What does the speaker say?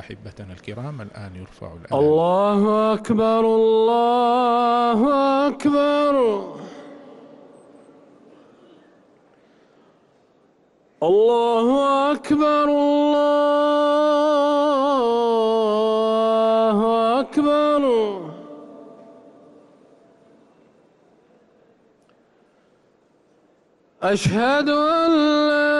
أحبتنا الكرام الآن يرفع الآن الله أكبر الله أكبر. الله أكبر الله أكبر. أشهد أن لا